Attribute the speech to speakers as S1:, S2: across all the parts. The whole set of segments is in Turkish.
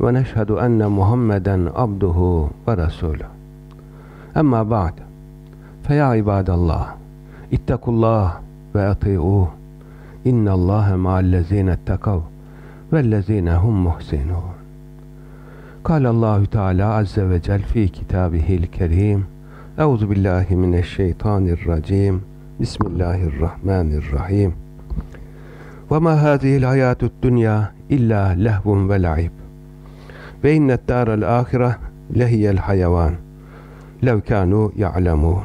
S1: ve neşhedü enne Muhammeden abduhu ve resuluh. Emma ba'd. Feya ibadallah. İttakullah ve ati'uh. İnnallâhe ma'allezîne ettekav vellezîne hum muhsinûn. Kâlallahu Teala azze ve cel fi kitabihil kerim. Euzu billahi mineşşeytanirracim. Bismillahirrahmanirrahim. Ve ma hâzihil hayâtud dünya illa lehvun ve فإن الدار الآخرة لهي الحيوان. لو كانوا يعلمون.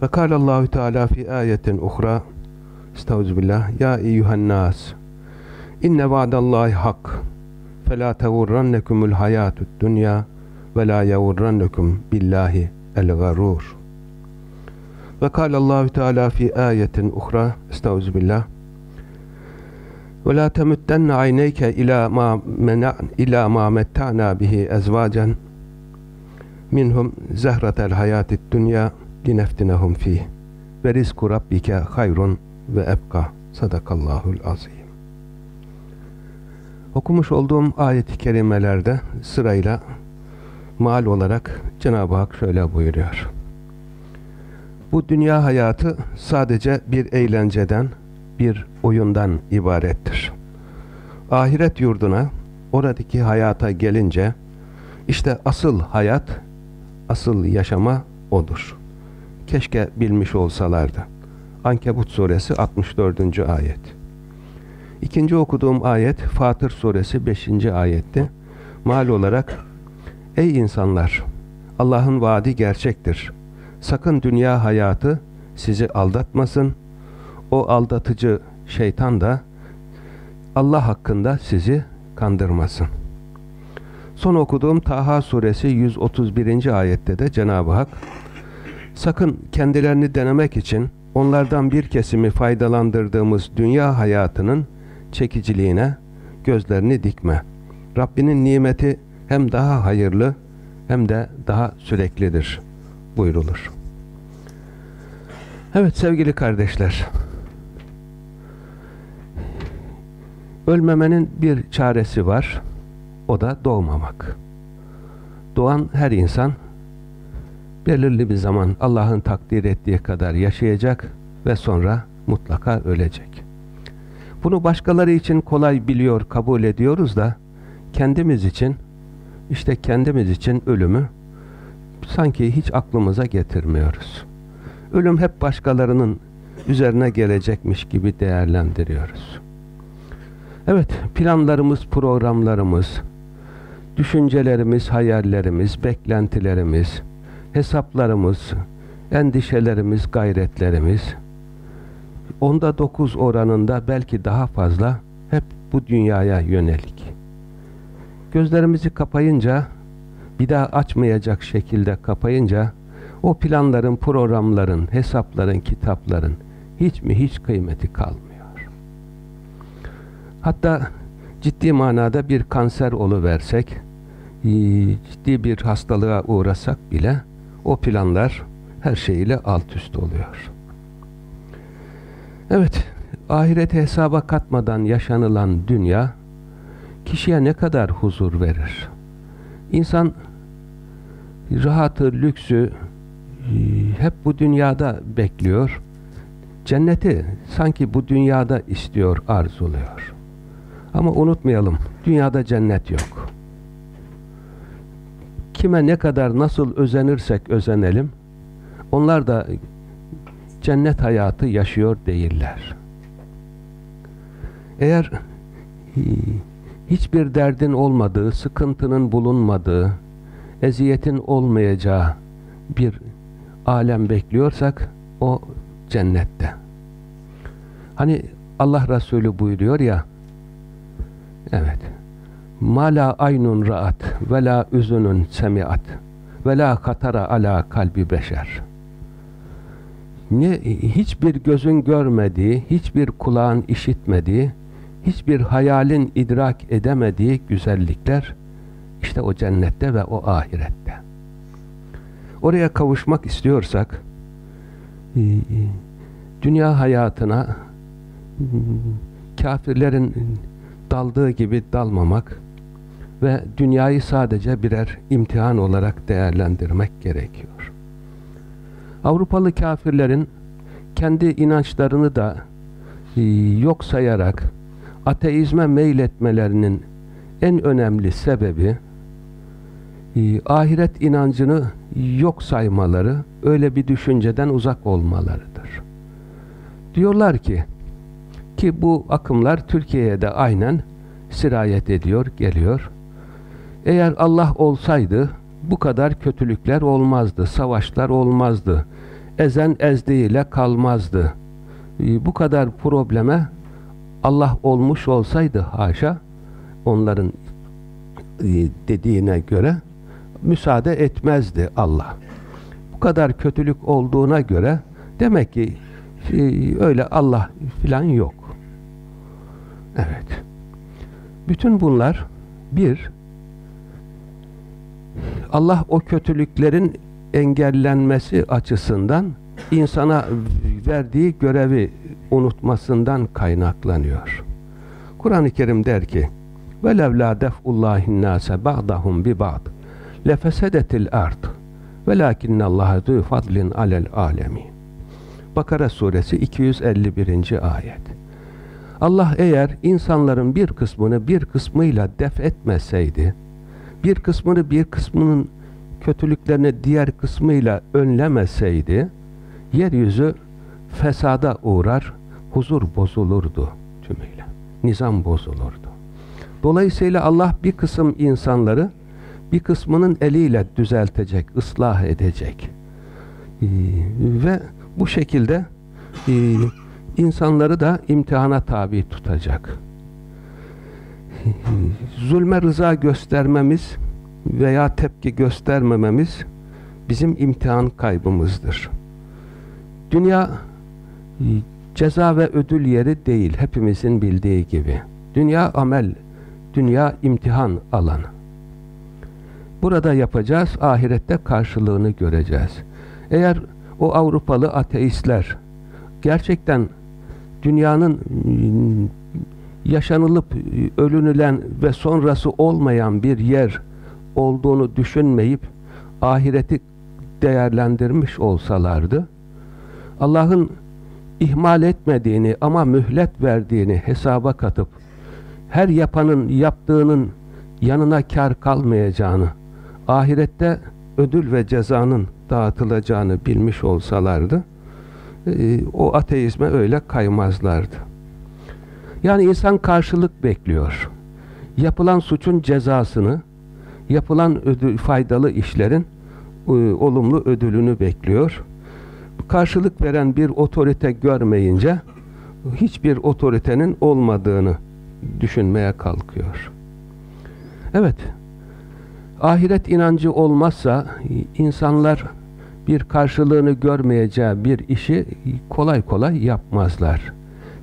S1: فقال الله تعالى في آية أخرى استعوذ بالله. يا أيها الناس إن وعد الله حق فلا تغرنكم الحياة الدنيا ولا يغرنكم بالله الغرور. وقال الله تعالى في آية أخرى استعوذ بالله. Ve la temuttenne ayneyke ila ma mena ila ma metta'na bihi ezvacen minhum zehratel hayatid dünya lineftinehum fih. Ve rizku rabbike hayrun ve ebka. Sadakallahul azim. Okumuş olduğum ayet-i kerimelerde sırayla mal olarak Cenab-ı Hak şöyle buyuruyor. Bu dünya hayatı sadece bir eğlenceden bir oyundan ibarettir. Ahiret yurduna, oradaki hayata gelince, işte asıl hayat, asıl yaşama odur. Keşke bilmiş olsalardı. Ankebut suresi 64. ayet. İkinci okuduğum ayet Fatır suresi 5. ayetti. Mal olarak Ey insanlar! Allah'ın vaadi gerçektir. Sakın dünya hayatı sizi aldatmasın. O aldatıcı şeytan da Allah hakkında sizi kandırmasın. Son okuduğum Taha suresi 131. ayette de Cenab-ı Hak sakın kendilerini denemek için onlardan bir kesimi faydalandırdığımız dünya hayatının çekiciliğine gözlerini dikme. Rabbinin nimeti hem daha hayırlı hem de daha süreklidir buyrulur. Evet sevgili kardeşler. Ölmemenin bir çaresi var. O da doğmamak. Doğan her insan belirli bir zaman Allah'ın takdir ettiği kadar yaşayacak ve sonra mutlaka ölecek. Bunu başkaları için kolay biliyor, kabul ediyoruz da kendimiz için işte kendimiz için ölümü sanki hiç aklımıza getirmiyoruz. Ölüm hep başkalarının üzerine gelecekmiş gibi değerlendiriyoruz. Evet, planlarımız, programlarımız, düşüncelerimiz, hayallerimiz, beklentilerimiz, hesaplarımız, endişelerimiz, gayretlerimiz onda dokuz oranında belki daha fazla hep bu dünyaya yönelik. Gözlerimizi kapayınca bir daha açmayacak şekilde kapayınca o planların, programların, hesapların, kitapların hiç mi hiç kıymeti kalmıyor. Hatta ciddi manada bir kanser versek, e, ciddi bir hastalığa uğrasak bile o planlar her şeyiyle alt üst oluyor. Evet, ahirete hesaba katmadan yaşanılan dünya kişiye ne kadar huzur verir? İnsan rahatı, lüksü e, hep bu dünyada bekliyor. Cenneti sanki bu dünyada istiyor, arzuluyor. Ama unutmayalım, dünyada cennet yok. Kime ne kadar nasıl özenirsek özenelim, onlar da cennet hayatı yaşıyor değiller. Eğer hiçbir derdin olmadığı, sıkıntının bulunmadığı, eziyetin olmayacağı bir alem bekliyorsak o cennette. Hani Allah Resulü buyuruyor ya evet ma la aynun ra'at ve la üzünün semiat ve la katara ala kalbi beşer. Ne hiçbir gözün görmediği, hiçbir kulağın işitmediği, hiçbir hayalin idrak edemediği güzellikler işte o cennette ve o ahirette. Oraya kavuşmak istiyorsak e, e, dünya hayatına kafirlerin daldığı gibi dalmamak ve dünyayı sadece birer imtihan olarak değerlendirmek gerekiyor. Avrupalı kafirlerin kendi inançlarını da e, yok sayarak ateizme meyletmelerinin en önemli sebebi e, ahiret inancını yok saymaları, öyle bir düşünceden uzak olmalarıdır. Diyorlar ki, ki bu akımlar Türkiye'ye de aynen sirayet ediyor, geliyor. Eğer Allah olsaydı bu kadar kötülükler olmazdı, savaşlar olmazdı, ezen ezdiğiyle kalmazdı. E, bu kadar probleme Allah olmuş olsaydı haşa, onların e, dediğine göre müsaade etmezdi Allah. Bu kadar kötülük olduğuna göre demek ki e, öyle Allah filan yok. Evet. Bütün bunlar bir Allah o kötülüklerin engellenmesi açısından insana verdiği görevi unutmasından kaynaklanıyor. Kur'an-ı Kerim der ki: "Velev la def'ullahin nase ba'dahum bi ba'd lefesedetil ard velakinnallaha zu fadlin alel alemi." Bakara suresi 251. ayet. Allah eğer insanların bir kısmını bir kısmıyla def etmeseydi, bir kısmını bir kısmının kötülüklerini diğer kısmıyla önlemeseydi, yeryüzü fesada uğrar, huzur bozulurdu tümüyle. Nizam bozulurdu. Dolayısıyla Allah bir kısım insanları bir kısmının eliyle düzeltecek, ıslah edecek. Ee, ve bu şekilde e, insanları da imtihana tabi tutacak. Zulme rıza göstermemiz veya tepki göstermememiz bizim imtihan kaybımızdır. Dünya ceza ve ödül yeri değil hepimizin bildiği gibi. Dünya amel, dünya imtihan alanı. Burada yapacağız, ahirette karşılığını göreceğiz. Eğer o Avrupalı ateistler gerçekten dünyanın yaşanılıp ölünülen ve sonrası olmayan bir yer olduğunu düşünmeyip ahireti değerlendirmiş olsalardı Allah'ın ihmal etmediğini ama mühlet verdiğini hesaba katıp her yapanın yaptığının yanına kar kalmayacağını ahirette ödül ve cezanın dağıtılacağını bilmiş olsalardı e, o ateizme öyle kaymazlardı. Yani insan karşılık bekliyor. Yapılan suçun cezasını, yapılan ödül, faydalı işlerin e, olumlu ödülünü bekliyor. Karşılık veren bir otorite görmeyince hiçbir otoritenin olmadığını düşünmeye kalkıyor. Evet, ahiret inancı olmazsa insanlar bir karşılığını görmeyeceği bir işi kolay kolay yapmazlar.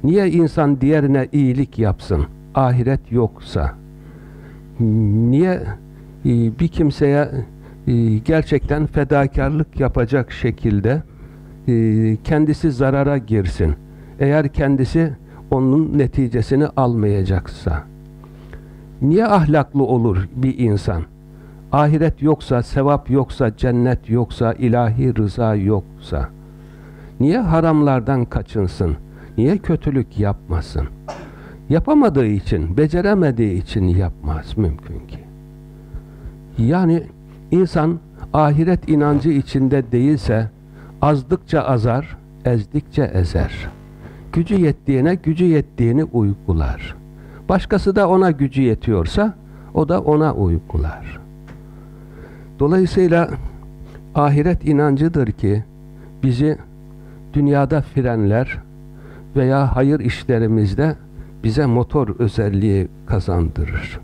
S1: Niye insan diğerine iyilik yapsın? Ahiret yoksa. Niye e, bir kimseye e, gerçekten fedakarlık yapacak şekilde e, kendisi zarara girsin? Eğer kendisi onun neticesini almayacaksa. Niye ahlaklı olur bir insan? Ahiret yoksa, sevap yoksa, cennet yoksa, ilahi rıza yoksa, niye haramlardan kaçınsın? Niye kötülük yapmasın? Yapamadığı için, beceremediği için yapmaz mümkün ki. Yani insan ahiret inancı içinde değilse, azdıkça azar, ezdikçe ezer. Gücü yettiğine gücü yettiğini uygular. Başkası da ona gücü yetiyorsa, o da ona uygular. Dolayısıyla ahiret inancıdır ki bizi dünyada frenler veya hayır işlerimizde bize motor özelliği kazandırır.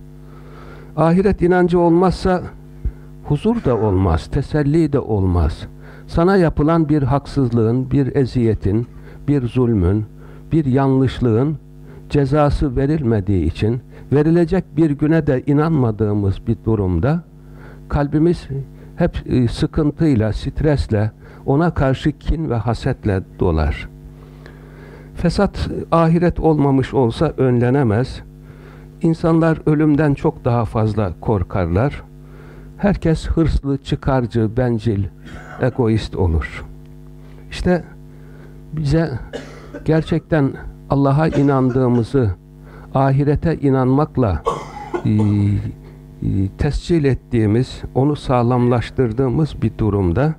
S1: Ahiret inancı olmazsa huzur da olmaz, teselli de olmaz. Sana yapılan bir haksızlığın, bir eziyetin, bir zulmün, bir yanlışlığın cezası verilmediği için verilecek bir güne de inanmadığımız bir durumda kalbimiz hep e, sıkıntıyla, stresle, ona karşı kin ve hasetle dolar. Fesat ahiret olmamış olsa önlenemez. İnsanlar ölümden çok daha fazla korkarlar. Herkes hırslı, çıkarcı, bencil, egoist olur. İşte bize gerçekten Allah'a inandığımızı ahirete inanmakla e, e, tescil ettiğimiz, onu sağlamlaştırdığımız bir durumda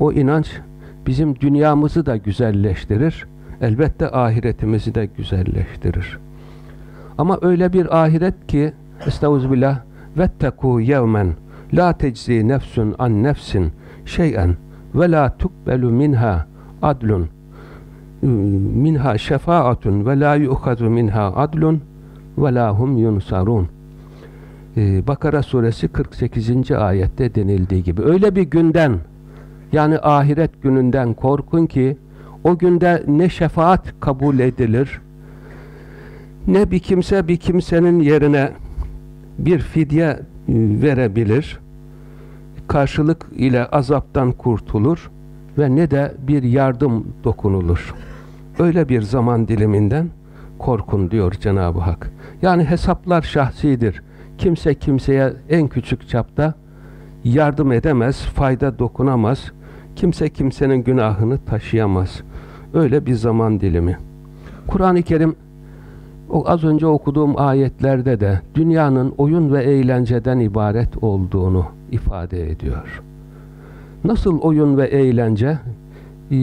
S1: o inanç bizim dünyamızı da güzelleştirir, elbette ahiretimizi de güzelleştirir. Ama öyle bir ahiret ki Estağfirullah vetteku yevmen la teczi nefsun an nefsin şey'en ve la tukbelu minha adlun minha şefaatun ve la yu'khadu minha adlun ve la hum yunsarun. Ee, Bakara suresi 48. ayette denildiği gibi öyle bir günden yani ahiret gününden korkun ki o günde ne şefaat kabul edilir ne bir kimse bir kimsenin yerine bir fidye e, verebilir karşılık ile azaptan kurtulur ve ne de bir yardım dokunulur. Öyle bir zaman diliminden korkun diyor Cenab-ı Hak. Yani hesaplar şahsidir. Kimse kimseye en küçük çapta yardım edemez, fayda dokunamaz. Kimse kimsenin günahını taşıyamaz. Öyle bir zaman dilimi. Kur'an-ı Kerim az önce okuduğum ayetlerde de dünyanın oyun ve eğlenceden ibaret olduğunu ifade ediyor. Nasıl oyun ve eğlence? Ee,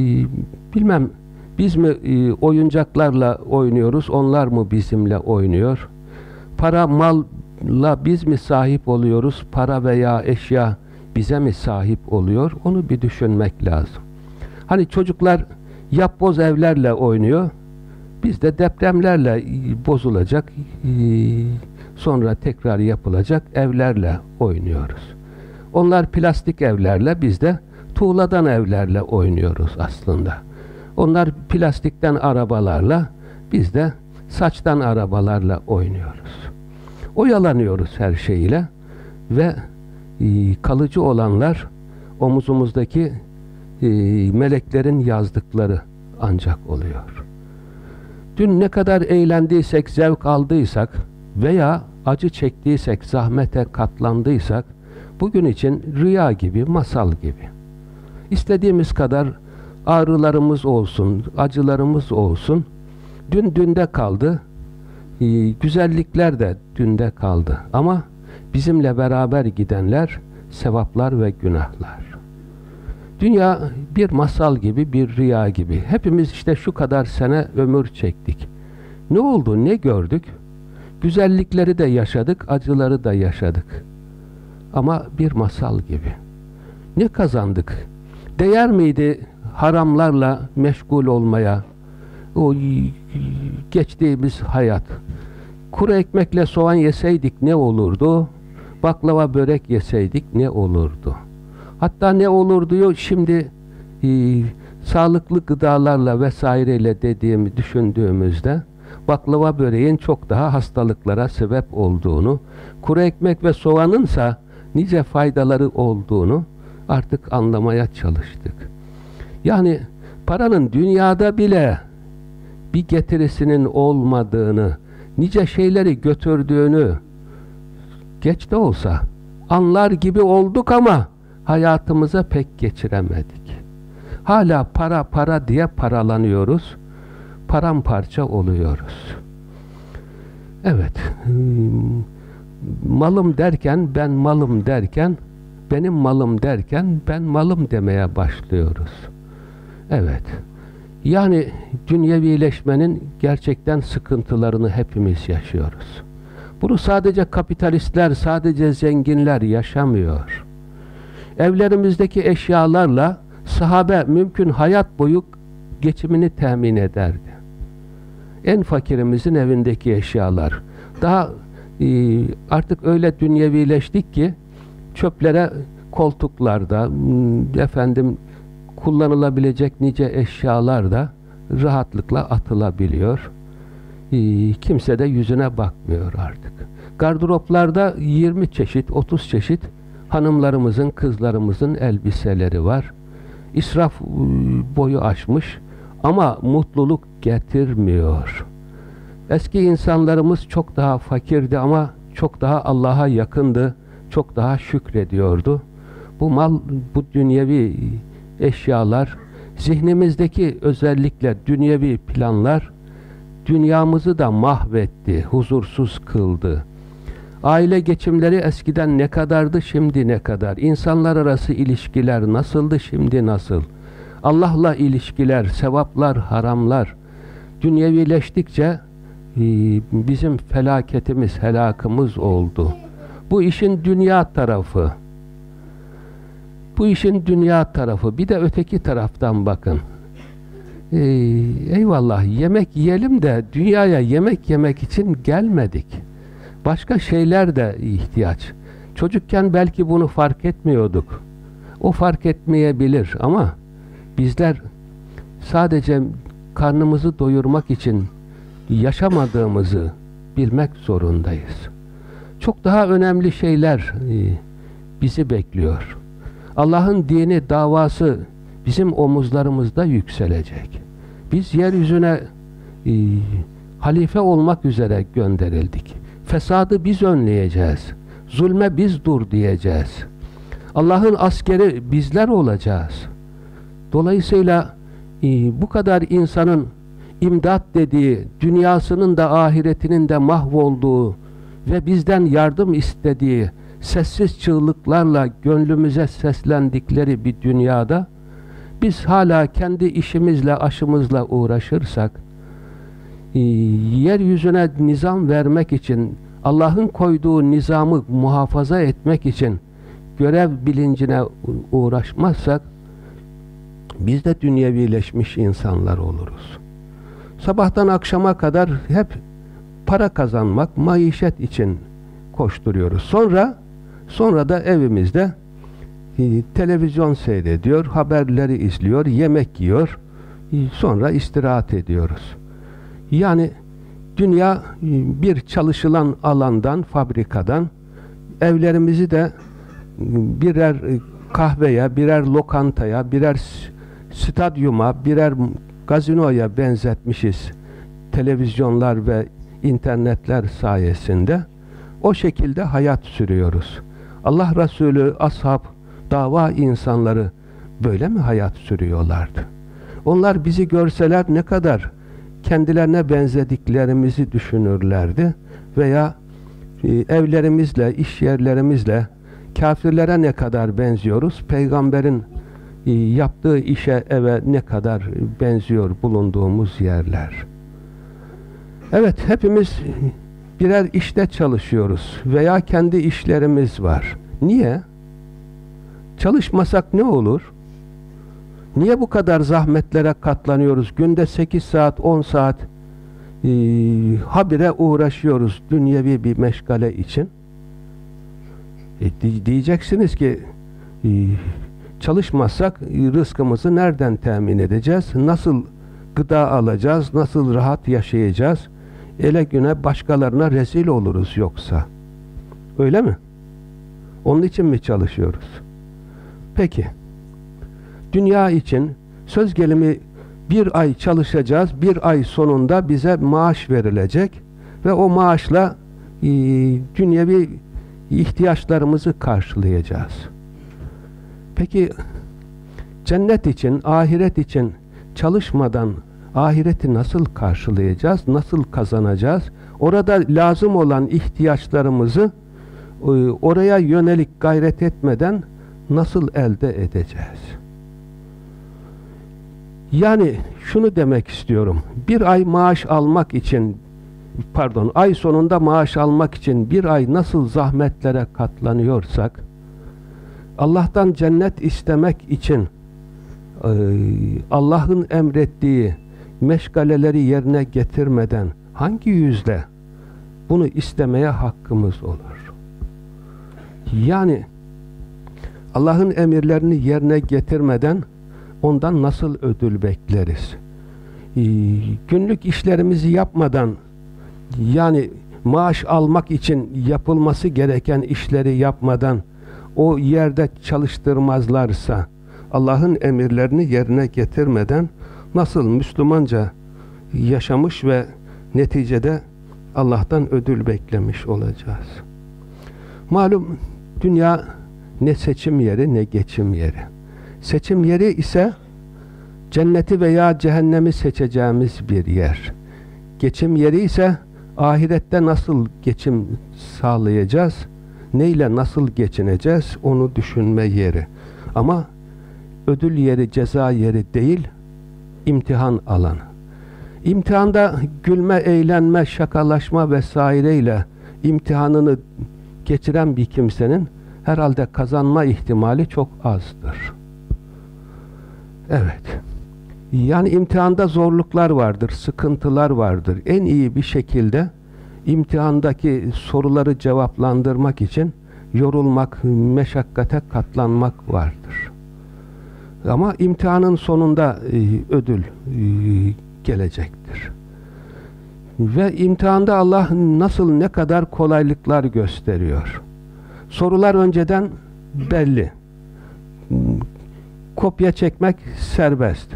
S1: bilmem biz mi e, oyuncaklarla oynuyoruz, onlar mı bizimle oynuyor? Para, malla biz mi sahip oluyoruz? Para veya eşya bize mi sahip oluyor? Onu bir düşünmek lazım. Hani çocuklar yapboz evlerle oynuyor. Biz de depremlerle bozulacak, e, sonra tekrar yapılacak evlerle oynuyoruz. Onlar plastik evlerle, biz de tuğladan evlerle oynuyoruz aslında. Onlar plastikten arabalarla, biz de saçtan arabalarla oynuyoruz. Oyalanıyoruz her şeyle ve e, kalıcı olanlar omuzumuzdaki e, meleklerin yazdıkları ancak oluyor. Dün ne kadar eğlendiysek, zevk aldıysak veya acı çektiysek, zahmete katlandıysak bugün için rüya gibi, masal gibi. İstediğimiz kadar ağrılarımız olsun, acılarımız olsun. Dün dünde kaldı. Ee, güzellikler de dünde kaldı. Ama bizimle beraber gidenler sevaplar ve günahlar. Dünya bir masal gibi, bir rüya gibi. Hepimiz işte şu kadar sene ömür çektik. Ne oldu, ne gördük? Güzellikleri de yaşadık, acıları da yaşadık. Ama bir masal gibi. Ne kazandık? Değer miydi haramlarla meşgul olmaya, o geçtiğimiz hayat. Kuru ekmekle soğan yeseydik ne olurdu? Baklava börek yeseydik ne olurdu? Hatta ne olur diyor şimdi e, sağlıklı gıdalarla vesaireyle dediğimi düşündüğümüzde baklava böreğin çok daha hastalıklara sebep olduğunu, kuru ekmek ve soğanınsa nice faydaları olduğunu artık anlamaya çalıştık. Yani paranın dünyada bile bir getirisinin olmadığını, nice şeyleri götürdüğünü geç de olsa anlar gibi olduk ama hayatımıza pek geçiremedik. Hala para para diye paralanıyoruz. Paramparça oluyoruz. Evet. Malım derken, ben malım derken, benim malım derken, ben malım demeye başlıyoruz. Evet. Yani dünyevileşmenin gerçekten sıkıntılarını hepimiz yaşıyoruz. Bunu sadece kapitalistler, sadece zenginler yaşamıyor. Evlerimizdeki eşyalarla sahabe mümkün hayat boyu geçimini temin ederdi. En fakirimizin evindeki eşyalar. Daha e, artık öyle dünyevileştik ki çöplere koltuklarda efendim kullanılabilecek nice eşyalar da rahatlıkla atılabiliyor. E, kimse de yüzüne bakmıyor artık. Gardıroplarda 20 çeşit, 30 çeşit hanımlarımızın, kızlarımızın elbiseleri var. İsraf e, boyu aşmış ama mutluluk getirmiyor. Eski insanlarımız çok daha fakirdi ama çok daha Allah'a yakındı, çok daha şükrediyordu. Bu mal, bu dünyevi eşyalar, zihnimizdeki özellikle dünyevi planlar dünyamızı da mahvetti, huzursuz kıldı. Aile geçimleri eskiden ne kadardı, şimdi ne kadar? İnsanlar arası ilişkiler nasıldı, şimdi nasıl? Allah'la ilişkiler, sevaplar, haramlar dünyevileştikçe e, bizim felaketimiz, helakımız oldu. Bu işin dünya tarafı. Bu işin dünya tarafı. Bir de öteki taraftan bakın. Ee, eyvallah yemek yiyelim de dünyaya yemek yemek için gelmedik. Başka şeyler de ihtiyaç. Çocukken belki bunu fark etmiyorduk. O fark etmeyebilir ama bizler sadece karnımızı doyurmak için yaşamadığımızı bilmek zorundayız. Çok daha önemli şeyler e, bizi bekliyor. Allah'ın dini davası bizim omuzlarımızda yükselecek. Biz yeryüzüne e, halife olmak üzere gönderildik. Fesadı biz önleyeceğiz. Zulme biz dur diyeceğiz. Allah'ın askeri bizler olacağız. Dolayısıyla e, bu kadar insanın imdat dediği, dünyasının da ahiretinin de mahvolduğu ve bizden yardım istediği sessiz çığlıklarla gönlümüze seslendikleri bir dünyada biz hala kendi işimizle, aşımızla uğraşırsak e, yeryüzüne nizam vermek için Allah'ın koyduğu nizamı muhafaza etmek için görev bilincine uğraşmazsak biz de dünyevileşmiş insanlar oluruz. Sabahtan akşama kadar hep para kazanmak, maişet için koşturuyoruz. Sonra sonra da evimizde e, televizyon seyrediyor, haberleri izliyor, yemek yiyor, e, sonra istirahat ediyoruz. Yani dünya e, bir çalışılan alandan, fabrikadan evlerimizi de birer kahveye, birer lokantaya, birer stadyuma, birer gazinoya benzetmişiz. Televizyonlar ve internetler sayesinde o şekilde hayat sürüyoruz. Allah Resulü, ashab, dava insanları böyle mi hayat sürüyorlardı? Onlar bizi görseler ne kadar kendilerine benzediklerimizi düşünürlerdi veya e, evlerimizle, iş yerlerimizle kafirlere ne kadar benziyoruz? Peygamberin e, yaptığı işe, eve ne kadar benziyor bulunduğumuz yerler. Evet, hepimiz birer işte çalışıyoruz veya kendi işlerimiz var. Niye? Çalışmasak ne olur? Niye bu kadar zahmetlere katlanıyoruz? Günde 8 saat, 10 saat e, habire uğraşıyoruz dünyevi bir meşgale için. E, diyeceksiniz ki e, çalışmazsak rızkımızı nereden temin edeceğiz? Nasıl gıda alacağız? Nasıl rahat yaşayacağız? Ele güne başkalarına rezil oluruz yoksa. Öyle mi? Onun için mi çalışıyoruz? Peki. Dünya için söz gelimi bir ay çalışacağız. Bir ay sonunda bize maaş verilecek ve o maaşla e, dünyevi ihtiyaçlarımızı karşılayacağız. Peki cennet için, ahiret için çalışmadan ahireti nasıl karşılayacağız? Nasıl kazanacağız? Orada lazım olan ihtiyaçlarımızı e, oraya yönelik gayret etmeden nasıl elde edeceğiz? Yani şunu demek istiyorum. Bir ay maaş almak için pardon ay sonunda maaş almak için bir ay nasıl zahmetlere katlanıyorsak Allah'tan cennet istemek için e, Allah'ın emrettiği meşgaleleri yerine getirmeden hangi yüzle bunu istemeye hakkımız olur. Yani Allah'ın emirlerini yerine getirmeden ondan nasıl ödül bekleriz? Ee, günlük işlerimizi yapmadan yani maaş almak için yapılması gereken işleri yapmadan o yerde çalıştırmazlarsa Allah'ın emirlerini yerine getirmeden nasıl Müslümanca yaşamış ve neticede Allah'tan ödül beklemiş olacağız. Malum dünya ne seçim yeri ne geçim yeri. Seçim yeri ise cenneti veya cehennemi seçeceğimiz bir yer. Geçim yeri ise ahirette nasıl geçim sağlayacağız, neyle nasıl geçineceğiz onu düşünme yeri. Ama ödül yeri, ceza yeri değil, imtihan alanı. İmtihanda gülme, eğlenme, şakalaşma vesaireyle imtihanını geçiren bir kimsenin herhalde kazanma ihtimali çok azdır. Evet. Yani imtihanda zorluklar vardır, sıkıntılar vardır. En iyi bir şekilde imtihandaki soruları cevaplandırmak için yorulmak, meşakkate katlanmak vardır. Ama imtihanın sonunda e, ödül e, gelecektir. Ve imtihanda Allah nasıl ne kadar kolaylıklar gösteriyor. Sorular önceden belli. Kopya çekmek serbest.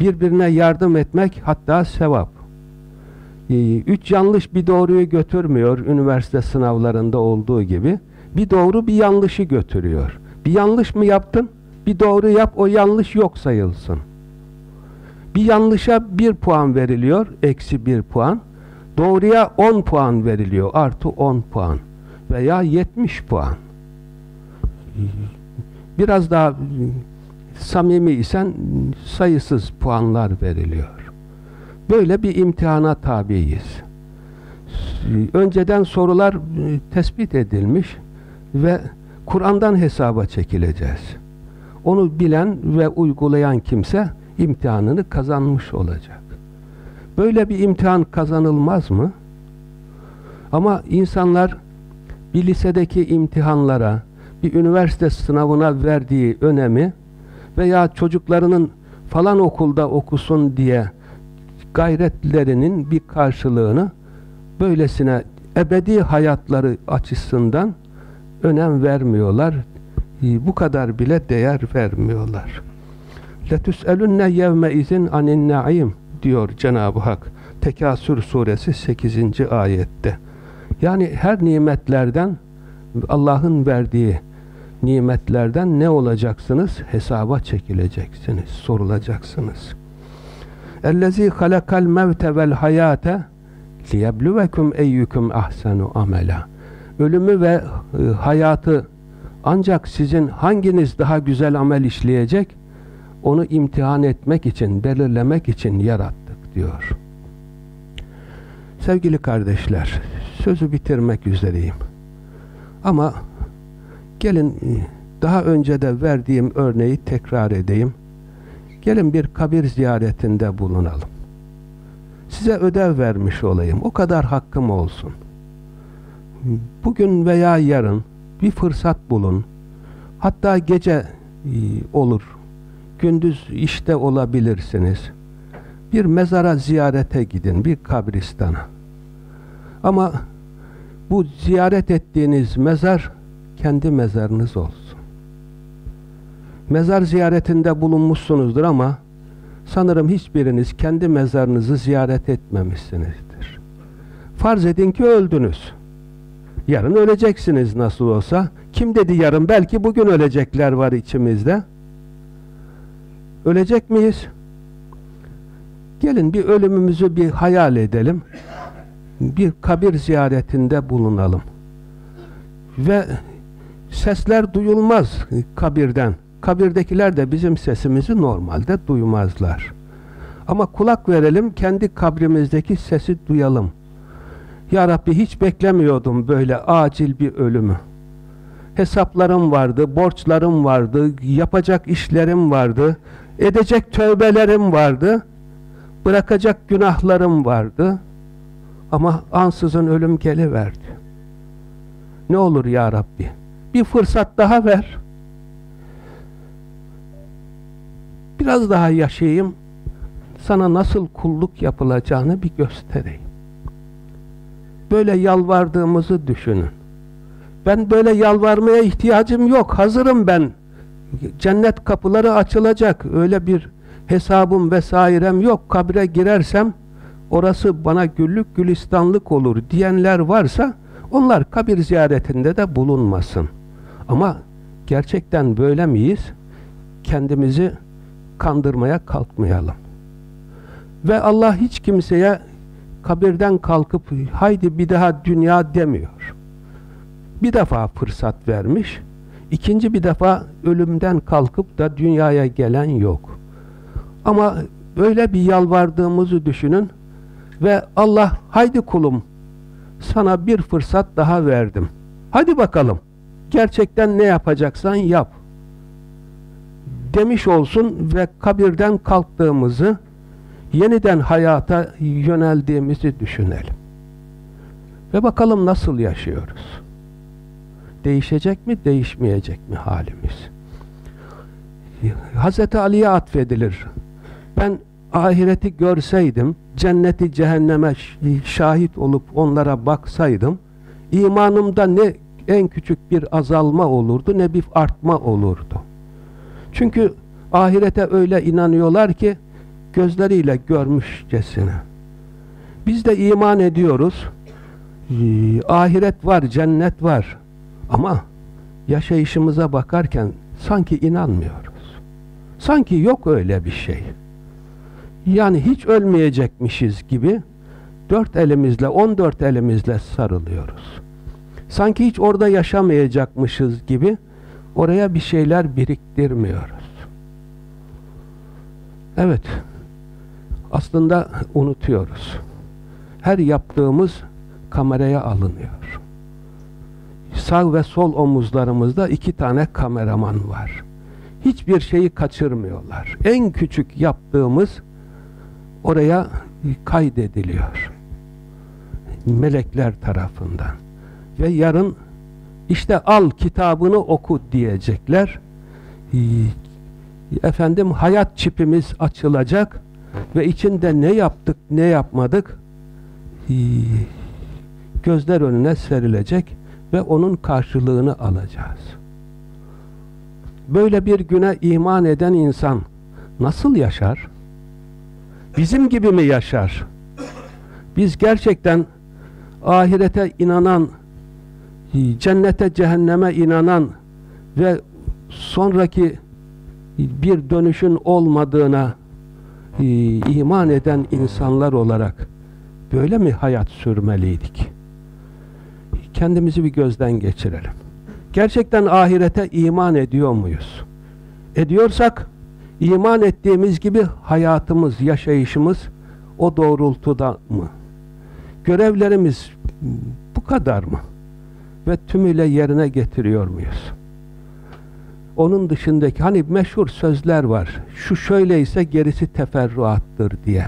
S1: Birbirine yardım etmek hatta sevap. Ee, üç yanlış bir doğruyu götürmüyor üniversite sınavlarında olduğu gibi. Bir doğru bir yanlışı götürüyor. Bir yanlış mı yaptın? Bir doğru yap o yanlış yok sayılsın. Bir yanlışa bir puan veriliyor, eksi bir puan. Doğruya on puan veriliyor, artı on puan. Veya yetmiş puan. Biraz daha samimi isen sayısız puanlar veriliyor. Böyle bir imtihana tabiiz. Önceden sorular tespit edilmiş ve Kur'an'dan hesaba çekileceğiz. Onu bilen ve uygulayan kimse imtihanını kazanmış olacak. Böyle bir imtihan kazanılmaz mı? Ama insanlar bir lisedeki imtihanlara, bir üniversite sınavına verdiği önemi veya çocuklarının falan okulda okusun diye gayretlerinin bir karşılığını böylesine ebedi hayatları açısından önem vermiyorlar. Bu kadar bile değer vermiyorlar. لَتُسْأَلُنَّ يَوْمَ izin anin naim diyor Cenab-ı Hak. Tekasür suresi 8. ayette. Yani her nimetlerden Allah'ın verdiği nimetlerden ne olacaksınız? Hesaba çekileceksiniz, sorulacaksınız. اَلَّذ۪ي خَلَقَ الْمَوْتَ وَالْحَيَاةَ لِيَبْلُوَكُمْ اَيُّكُمْ ahsanu amela. Ölümü ve e, hayatı ancak sizin hanginiz daha güzel amel işleyecek onu imtihan etmek için, belirlemek için yarattık diyor. Sevgili kardeşler, sözü bitirmek üzereyim. Ama gelin daha önce de verdiğim örneği tekrar edeyim. Gelin bir kabir ziyaretinde bulunalım. Size ödev vermiş olayım. O kadar hakkım olsun. Bugün veya yarın bir fırsat bulun. Hatta gece e, olur. Gündüz işte olabilirsiniz. Bir mezara ziyarete gidin, bir kabristana. Ama bu ziyaret ettiğiniz mezar kendi mezarınız olsun. Mezar ziyaretinde bulunmuşsunuzdur ama sanırım hiçbiriniz kendi mezarınızı ziyaret etmemişsinizdir. Farz edin ki öldünüz. Yarın öleceksiniz nasıl olsa. Kim dedi yarın? Belki bugün ölecekler var içimizde. Ölecek miyiz? Gelin bir ölümümüzü bir hayal edelim. Bir kabir ziyaretinde bulunalım. Ve sesler duyulmaz kabirden. Kabirdekiler de bizim sesimizi normalde duymazlar. Ama kulak verelim, kendi kabrimizdeki sesi duyalım. Ya Rabbi hiç beklemiyordum böyle acil bir ölümü. Hesaplarım vardı, borçlarım vardı, yapacak işlerim vardı, edecek tövbelerim vardı, bırakacak günahlarım vardı. Ama ansızın ölüm geliverdi. Ne olur ya Rabbi? Bir fırsat daha ver. Biraz daha yaşayayım. Sana nasıl kulluk yapılacağını bir göstereyim. Böyle yalvardığımızı düşünün. Ben böyle yalvarmaya ihtiyacım yok. Hazırım ben. Cennet kapıları açılacak. Öyle bir hesabım vesairem yok. Kabre girersem orası bana güllük gülistanlık olur diyenler varsa onlar kabir ziyaretinde de bulunmasın. Ama gerçekten böyle miyiz? Kendimizi kandırmaya kalkmayalım. Ve Allah hiç kimseye kabirden kalkıp haydi bir daha dünya demiyor. Bir defa fırsat vermiş, ikinci bir defa ölümden kalkıp da dünyaya gelen yok. Ama böyle bir yalvardığımızı düşünün ve Allah haydi kulum sana bir fırsat daha verdim. Hadi bakalım gerçekten ne yapacaksan yap demiş olsun ve kabirden kalktığımızı yeniden hayata yöneldiğimizi düşünelim. Ve bakalım nasıl yaşıyoruz? Değişecek mi, değişmeyecek mi halimiz? Hz. Ali'ye atfedilir. Ben ahireti görseydim, cenneti cehenneme şahit olup onlara baksaydım, imanımda ne en küçük bir azalma olurdu ne bir artma olurdu. Çünkü ahirete öyle inanıyorlar ki gözleriyle görmüşçesine. Biz de iman ediyoruz. Ee, ahiret var, cennet var. Ama yaşayışımıza bakarken sanki inanmıyoruz. Sanki yok öyle bir şey. Yani hiç ölmeyecekmişiz gibi dört elimizle, on dört elimizle sarılıyoruz. Sanki hiç orada yaşamayacakmışız gibi oraya bir şeyler biriktirmiyoruz. Evet, aslında unutuyoruz. Her yaptığımız kameraya alınıyor. Sağ ve sol omuzlarımızda iki tane kameraman var. Hiçbir şeyi kaçırmıyorlar. En küçük yaptığımız oraya kaydediliyor. Melekler tarafından. Ve yarın işte al kitabını oku diyecekler. Ee, efendim hayat çipimiz açılacak ve içinde ne yaptık ne yapmadık gözler önüne serilecek ve onun karşılığını alacağız. Böyle bir güne iman eden insan nasıl yaşar? Bizim gibi mi yaşar? Biz gerçekten ahirete inanan, cennete cehenneme inanan ve sonraki bir dönüşün olmadığına iman eden insanlar olarak böyle mi hayat sürmeliydik? Kendimizi bir gözden geçirelim. Gerçekten ahirete iman ediyor muyuz? Ediyorsak iman ettiğimiz gibi hayatımız, yaşayışımız o doğrultuda mı? Görevlerimiz bu kadar mı? Ve tümüyle yerine getiriyor muyuz? Onun dışındaki hani meşhur sözler var. Şu şöyleyse gerisi teferruattır diye.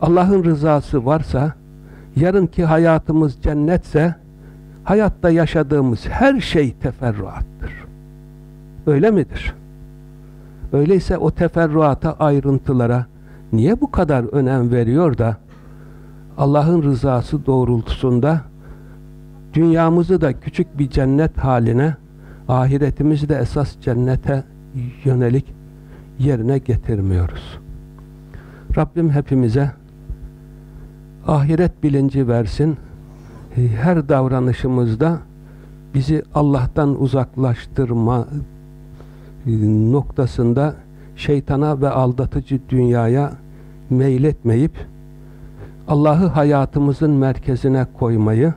S1: Allah'ın rızası varsa yarınki hayatımız cennetse hayatta yaşadığımız her şey teferruattır. Öyle midir? Öyleyse o teferruata, ayrıntılara niye bu kadar önem veriyor da Allah'ın rızası doğrultusunda dünyamızı da küçük bir cennet haline, ahiretimizi de esas cennete yönelik yerine getirmiyoruz. Rabbim hepimize ahiret bilinci versin. Her davranışımızda bizi Allah'tan uzaklaştırma noktasında şeytana ve aldatıcı dünyaya meyletmeyip Allah'ı hayatımızın merkezine koymayı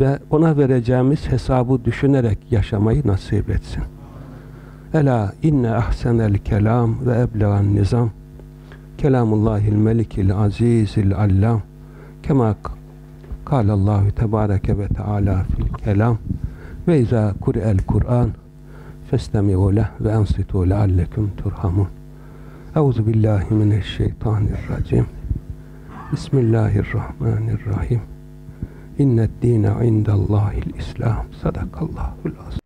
S1: ve ona vereceğimiz hesabı düşünerek yaşamayı nasip etsin. Ela inne ahsenel kelam ve eblegan nizam. Kelamullahil melikil azizil allam. Kema kâlallahu tebâreke ve teâlâ fil kelam. Ve izâ kuri'el Kur'an. Festemi'u leh ve ensitu leallekum turhamun. Euzu billahi mineşşeytanirracim Bismillahirrahmanirrahim. İnned dine indallahil İslam. Sadakallahul azim.